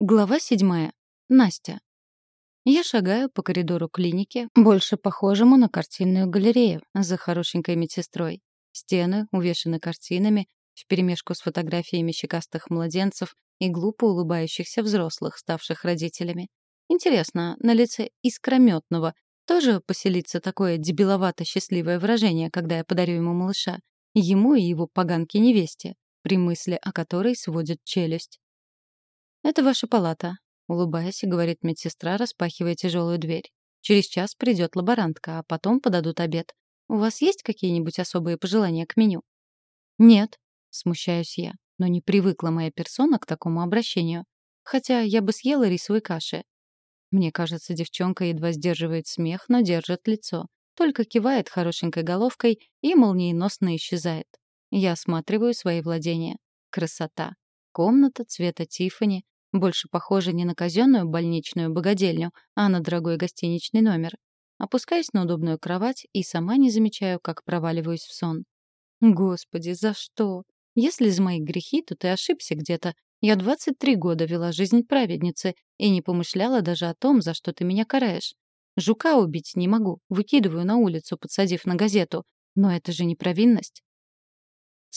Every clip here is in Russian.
Глава седьмая. Настя. Я шагаю по коридору клиники, больше похожему на картинную галерею, за хорошенькой медсестрой. Стены увешаны картинами, вперемешку с фотографиями щекастых младенцев и глупо улыбающихся взрослых, ставших родителями. Интересно, на лице искрометного тоже поселится такое дебиловато-счастливое выражение, когда я подарю ему малыша, ему и его поганке-невесте, при мысли о которой сводит челюсть. «Это ваша палата», — улыбаясь, говорит медсестра, распахивая тяжелую дверь. «Через час придет лаборантка, а потом подадут обед. У вас есть какие-нибудь особые пожелания к меню?» «Нет», — смущаюсь я, но не привыкла моя персона к такому обращению. Хотя я бы съела рисовой каши. Мне кажется, девчонка едва сдерживает смех, но держит лицо. Только кивает хорошенькой головкой и молниеносно исчезает. Я осматриваю свои владения. Красота. Комната цвета Тиффани, больше похоже не на казенную больничную богадельню, а на дорогой гостиничный номер. Опускаюсь на удобную кровать и сама не замечаю, как проваливаюсь в сон. Господи, за что? Если за мои грехи, то ты ошибся где-то. Я 23 года вела жизнь праведницы и не помышляла даже о том, за что ты меня караешь. Жука убить не могу, выкидываю на улицу, подсадив на газету. Но это же не провинность.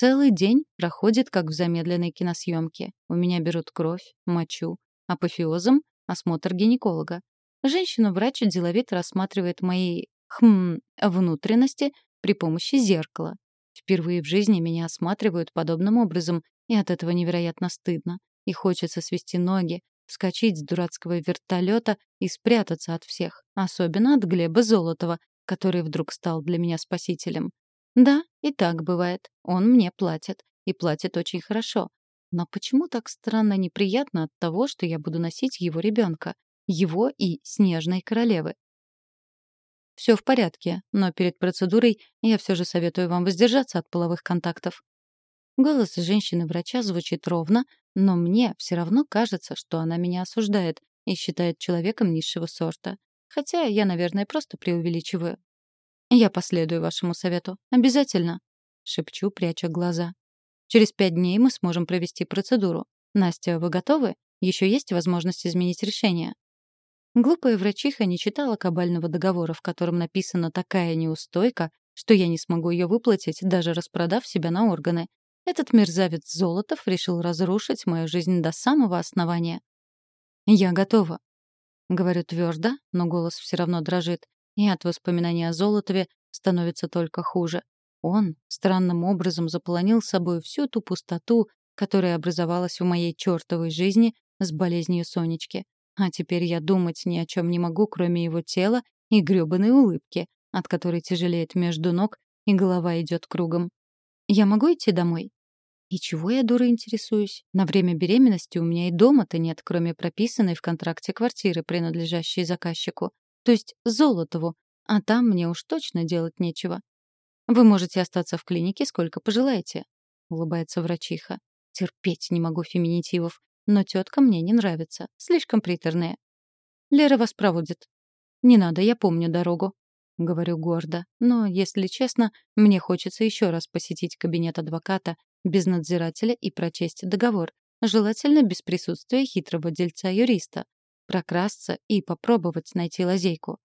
Целый день проходит как в замедленной киносъемке. У меня берут кровь, мочу. Апофеозом — осмотр гинеколога. Женщина-врач деловито рассматривает мои, хм, внутренности при помощи зеркала. Впервые в жизни меня осматривают подобным образом, и от этого невероятно стыдно. И хочется свести ноги, вскочить с дурацкого вертолета и спрятаться от всех, особенно от Глеба Золотова, который вдруг стал для меня спасителем. Да, и так бывает. Он мне платит. И платит очень хорошо. Но почему так странно неприятно от того, что я буду носить его ребенка? Его и Снежной королевы. Все в порядке, но перед процедурой я все же советую вам воздержаться от половых контактов. Голос женщины-врача звучит ровно, но мне все равно кажется, что она меня осуждает и считает человеком низшего сорта. Хотя я, наверное, просто преувеличиваю. «Я последую вашему совету. Обязательно», — шепчу, пряча глаза. «Через пять дней мы сможем провести процедуру. Настя, вы готовы? Еще есть возможность изменить решение». Глупая врачиха не читала кабального договора, в котором написана такая неустойка, что я не смогу ее выплатить, даже распродав себя на органы. Этот мерзавец Золотов решил разрушить мою жизнь до самого основания. «Я готова», — говорю твердо, но голос все равно дрожит и от воспоминаний о Золотове становится только хуже. Он странным образом заполонил собой всю ту пустоту, которая образовалась в моей чертовой жизни с болезнью Сонечки. А теперь я думать ни о чем не могу, кроме его тела и грёбаной улыбки, от которой тяжелеет между ног, и голова идет кругом. «Я могу идти домой?» И чего я, дура, интересуюсь? На время беременности у меня и дома-то нет, кроме прописанной в контракте квартиры, принадлежащей заказчику то есть Золотову, а там мне уж точно делать нечего. Вы можете остаться в клинике сколько пожелаете, улыбается врачиха. Терпеть не могу феминитивов, но тетка мне не нравится, слишком приторная. Лера вас проводит. Не надо, я помню дорогу, говорю гордо, но, если честно, мне хочется еще раз посетить кабинет адвоката без надзирателя и прочесть договор, желательно без присутствия хитрого дельца-юриста, прокрасться и попробовать найти лазейку.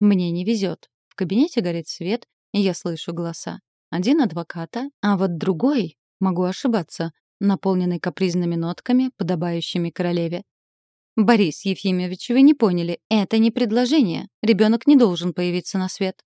Мне не везет. В кабинете горит свет, и я слышу голоса. Один адвоката, а вот другой, могу ошибаться, наполненный капризными нотками, подобающими королеве. «Борис Ефимович, вы не поняли, это не предложение. Ребенок не должен появиться на свет».